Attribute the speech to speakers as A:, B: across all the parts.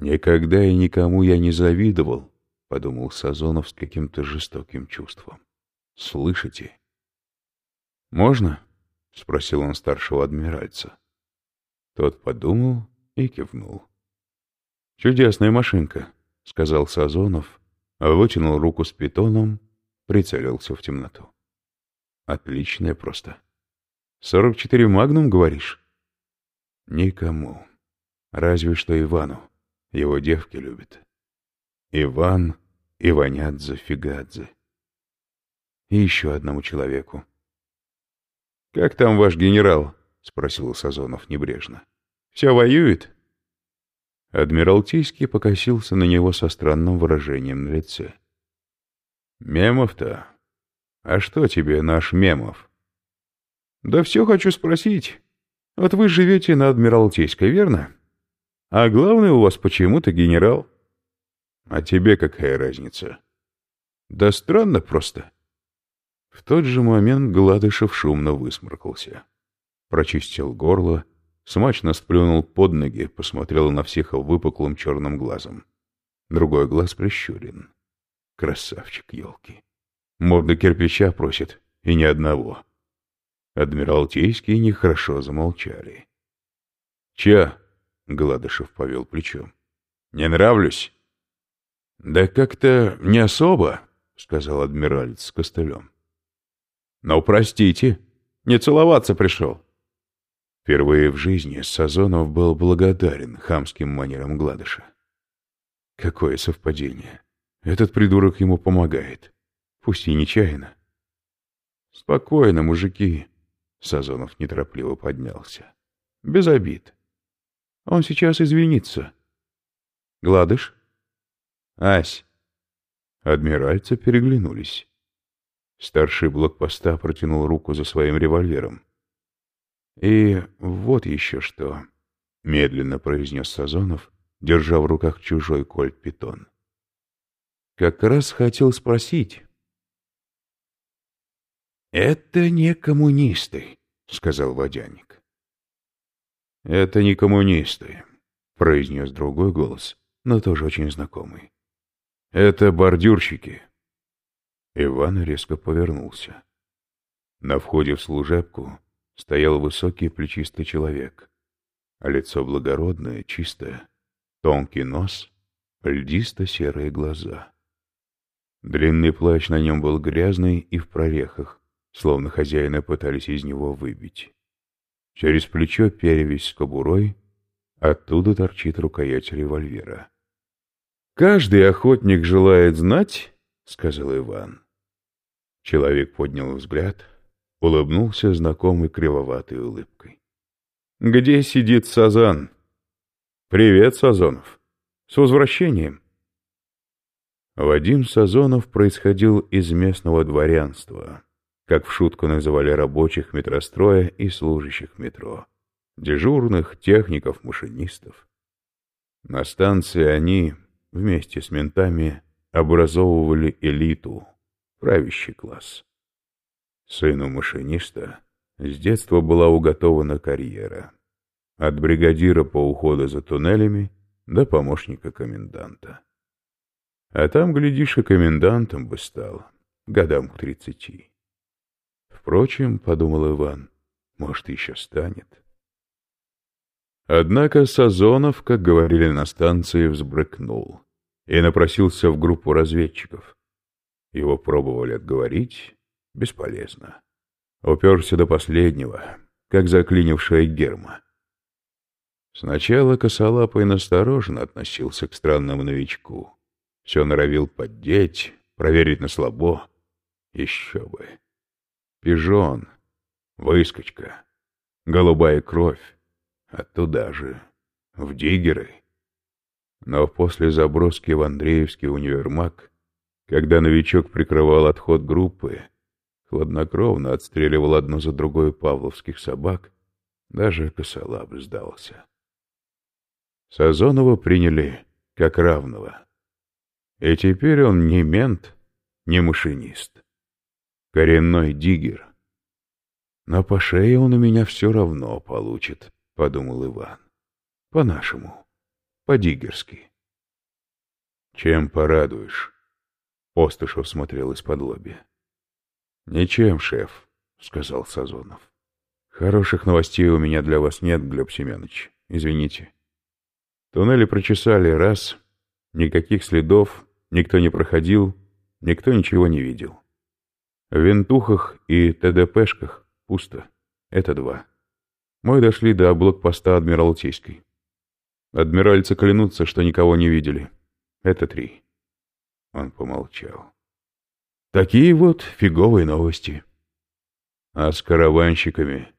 A: Никогда и никому я не завидовал, — подумал Сазонов с каким-то жестоким чувством. Слышите? Можно? — спросил он старшего адмиральца. Тот подумал и кивнул. «Чудесная машинка», — сказал Сазонов, вытянул руку с питоном, прицелился в темноту. «Отличная просто. Сорок четыре магнум, говоришь?» «Никому. Разве что Ивану. Его девки любят. Иван, Иванядзе, Фигадзе. И еще одному человеку. «Как там ваш генерал?» — спросил Сазонов небрежно. «Все воюет?» Адмиралтейский покосился на него со странным выражением на лице. «Мемов-то? А что тебе наш Мемов?» «Да все хочу спросить. Вот вы живете на Адмиралтейской, верно? А главный у вас почему-то генерал. А тебе какая разница?» «Да странно просто». В тот же момент Гладышев шумно высморкался. Прочистил горло, смачно сплюнул под ноги, посмотрел на всех выпуклым черным глазом. Другой глаз прищурен. Красавчик, елки. Морда кирпича просит, и ни одного. Адмиралтейские нехорошо замолчали. — Че? — Гладышев повел плечом. — Не нравлюсь? — Да как-то не особо, — сказал адмиралец с костылем. — Но простите, не целоваться пришел. — Впервые в жизни Сазонов был благодарен хамским манерам Гладыша. Какое совпадение. Этот придурок ему помогает. Пусть и нечаянно. Спокойно, мужики. Сазонов неторопливо поднялся. Без обид. Он сейчас извинится. Гладыш? Ась. Адмиральцы переглянулись. Старший блокпоста протянул руку за своим револьвером. «И вот еще что», — медленно произнес Сазонов, держа в руках чужой кольт-питон. «Как раз хотел спросить». «Это не коммунисты», — сказал водяник. «Это не коммунисты», — произнес другой голос, но тоже очень знакомый. «Это бордюрщики». Иван резко повернулся. На входе в служебку стоял высокий плечистый человек. Лицо благородное, чистое, тонкий нос, льдисто-серые глаза. Длинный плащ на нем был грязный и в прорехах, словно хозяина пытались из него выбить. Через плечо перевязь с кобурой, оттуда торчит рукоять револьвера. «Каждый охотник желает знать», — сказал Иван. Человек поднял взгляд — улыбнулся знакомой кривоватой улыбкой. «Где сидит Сазан?» «Привет, Сазонов! С возвращением!» Вадим Сазонов происходил из местного дворянства, как в шутку называли рабочих метростроя и служащих метро, дежурных, техников, машинистов. На станции они, вместе с ментами, образовывали элиту, правящий класс. Сыну машиниста с детства была уготована карьера. От бригадира по уходу за туннелями до помощника коменданта. А там, глядишь, и комендантом бы стал, годам к тридцати. Впрочем, — подумал Иван, — может, еще станет. Однако Сазонов, как говорили на станции, взбрыкнул и напросился в группу разведчиков. Его пробовали отговорить, Бесполезно. Уперся до последнего, как заклинившая герма. Сначала косолапый настороженно относился к странному новичку. Все норовил поддеть, проверить на слабо. Еще бы. Пижон, выскочка, голубая кровь. Оттуда же, в диггеры. Но после заброски в Андреевский универмаг, когда новичок прикрывал отход группы, хладнокровно отстреливал одну за другой павловских собак, даже косолап сдался. Сазонова приняли как равного. И теперь он не мент, не машинист. Коренной диггер. Но по шее он у меня все равно получит, — подумал Иван. По-нашему, по-диггерски. Чем порадуешь? Постышев смотрел из-под лобья. Ничем, шеф, сказал Сазонов. Хороших новостей у меня для вас нет, Глеб Семенович. Извините. Туннели прочесали раз, никаких следов, никто не проходил, никто ничего не видел. В винтухах и ТДПшках пусто. Это два. Мы дошли до блокпоста Адмиралтейской. Адмиральцы клянутся, что никого не видели. Это три. Он помолчал. Такие вот фиговые новости. А с караванщиками?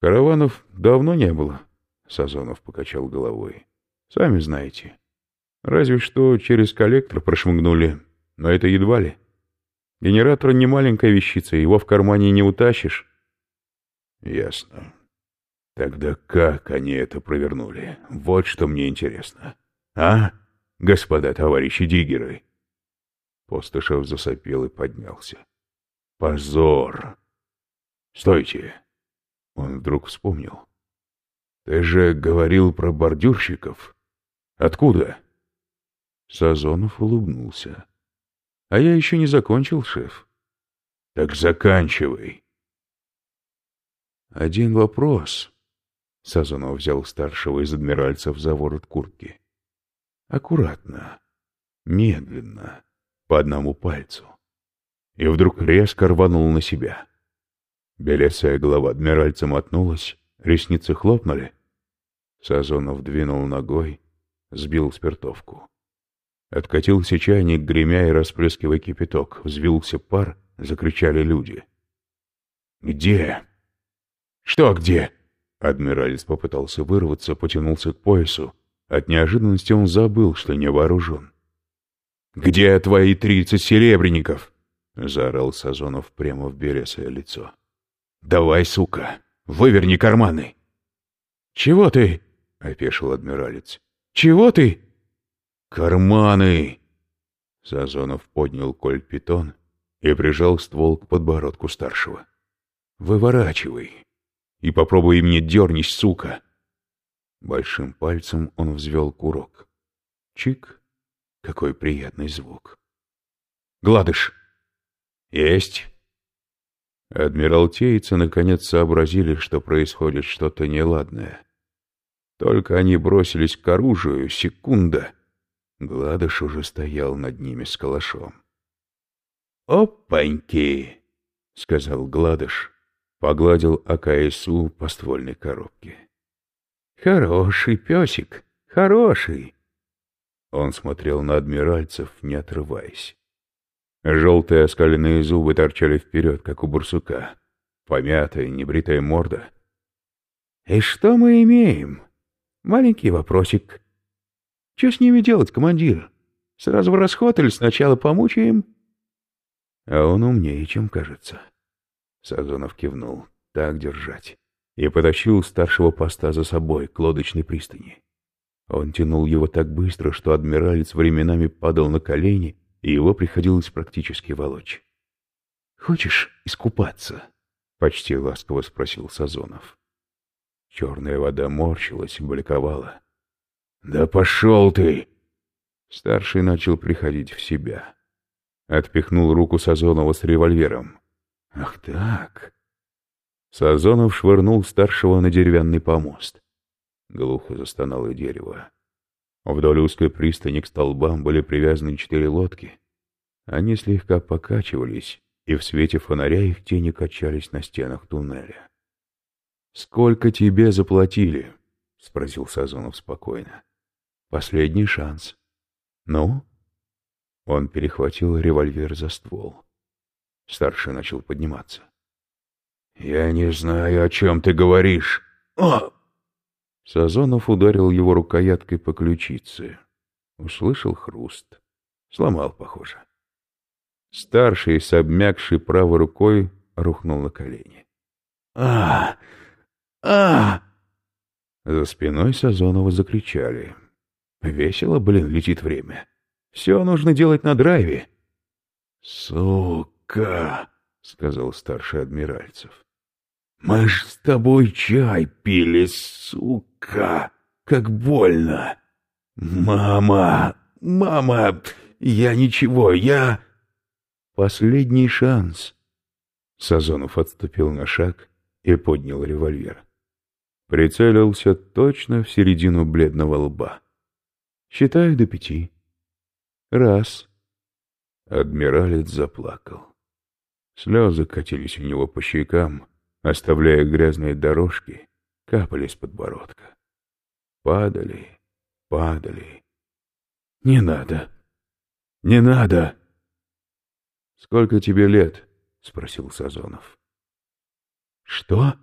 A: Караванов давно не было, Сазонов покачал головой. Сами знаете. Разве что через коллектор прошмыгнули, но это едва ли. Генератор не маленькая вещица, его в кармане не утащишь. Ясно. Тогда как они это провернули? Вот что мне интересно. А, господа товарищи диггеры? Постышев засопел и поднялся. Позор! Стойте! Он вдруг вспомнил. Ты же говорил про бордюрщиков. Откуда? Сазонов улыбнулся. А я еще не закончил, шеф. Так заканчивай. Один вопрос. Сазонов взял старшего из адмиральцев за ворот куртки. Аккуратно, медленно, по одному пальцу. И вдруг резко рванул на себя. Белесая голова адмиральца мотнулась, ресницы хлопнули. Сазонов двинул ногой, сбил спиртовку. Откатился чайник, гремя и расплескивая кипяток. Взвился пар, закричали люди. «Где?» «Что где?» Адмиралец попытался вырваться, потянулся к поясу. От неожиданности он забыл, что не вооружен. «Где твои тридцать серебряников?» — заорал Сазонов прямо в белесое лицо. «Давай, сука, выверни карманы!» «Чего ты?» — опешил адмиралец. «Чего ты?» «Карманы!» Сазонов поднял кольт-питон и прижал ствол к подбородку старшего. «Выворачивай и попробуй мне дернись, сука!» Большим пальцем он взвел курок. Чик! Какой приятный звук! «Гладыш!» «Есть!» Адмиралтейцы наконец сообразили, что происходит что-то неладное. Только они бросились к оружию, секунда — Гладыш уже стоял над ними с калашом. «Опаньки!» — сказал Гладыш, погладил АКСУ по ствольной коробке. «Хороший песик, хороший!» Он смотрел на адмиральцев, не отрываясь. Желтые оскаленные зубы торчали вперед, как у барсука. Помятая, небритая морда. «И что мы имеем? Маленький вопросик. Что с ними делать, командир? Сразу в расход или сначала помучаем? А он умнее, чем кажется. Сазонов кивнул. Так держать. И потащил старшего поста за собой к лодочной пристани. Он тянул его так быстро, что адмиралец временами падал на колени, и его приходилось практически волочь. «Хочешь искупаться?» — почти ласково спросил Сазонов. Черная вода морщилась, бликовала. «Да пошел ты!» Старший начал приходить в себя. Отпихнул руку Сазонова с револьвером. «Ах так!» Сазонов швырнул старшего на деревянный помост. Глухо застонало дерево. Вдоль узкой пристани к столбам были привязаны четыре лодки. Они слегка покачивались, и в свете фонаря их тени качались на стенах туннеля. «Сколько тебе заплатили?» — спросил Сазонов спокойно. Последний шанс. Ну? Он перехватил револьвер за ствол. Старший начал подниматься. «Я не знаю, о чем ты говоришь!» О! Сазонов ударил его рукояткой по ключице. Услышал хруст. Сломал, похоже. Старший, с обмякшей правой рукой, рухнул на колени. а а За спиной Сазонова закричали. Весело, блин, летит время. Все нужно делать на драйве. «Сука!» — сказал старший адмиральцев. «Мы ж с тобой чай пили, сука! Как больно! Мама! Мама! Я ничего, я...» «Последний шанс!» Сазонов отступил на шаг и поднял револьвер. Прицелился точно в середину бледного лба. «Считаю до пяти. Раз». Адмиралец заплакал. Слезы катились у него по щекам, оставляя грязные дорожки, капали с подбородка. Падали, падали. «Не надо! Не надо!» «Сколько тебе лет?» — спросил Сазонов. «Что?»